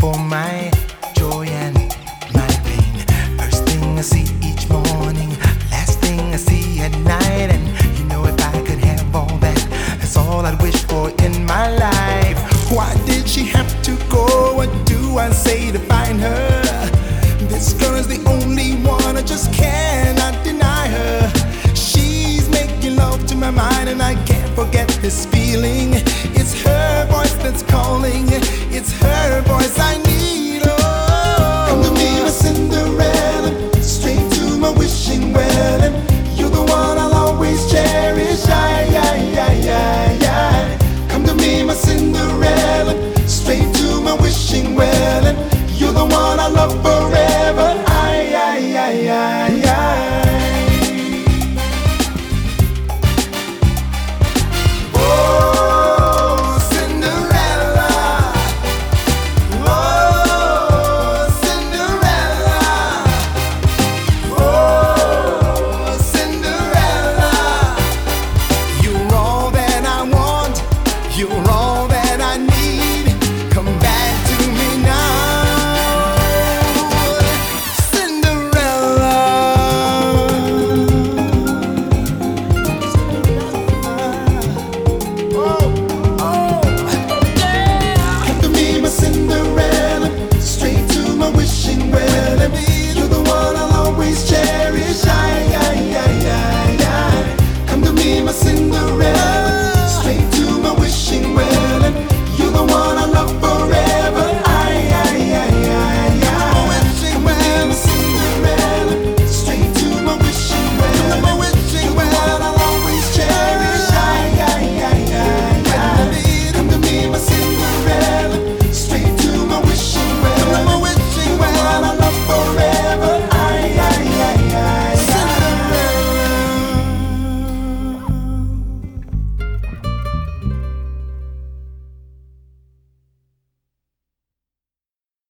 for my I'd wish for in my life. Why did she have to go? What do I say to find her? This girl is the only one I just cannot deny her. She's making love to my mind, and I can't forget this feeling.